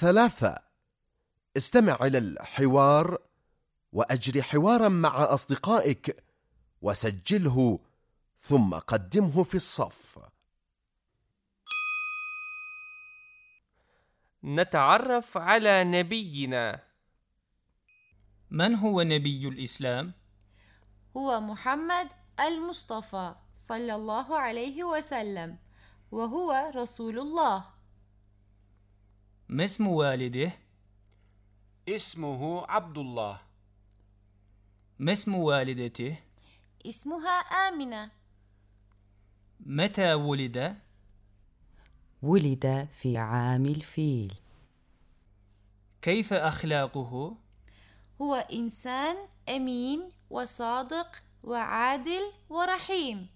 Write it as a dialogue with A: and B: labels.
A: ثلاثة. استمع إلى الحوار وأجري حوارا مع أصدقائك وسجله ثم قدمه في الصف.
B: نتعرف على نبينا.
C: من هو نبي الإسلام؟
D: هو محمد المصطفى صلى الله عليه وسلم وهو رسول الله.
C: ما اسم والده؟
E: اسمه عبد الله
C: ما اسم والدته؟
D: اسمها آمنة
C: متى ولد؟
F: ولد في عام الفيل
C: كيف أخلاقه؟
D: هو إنسان أمين وصادق وعادل ورحيم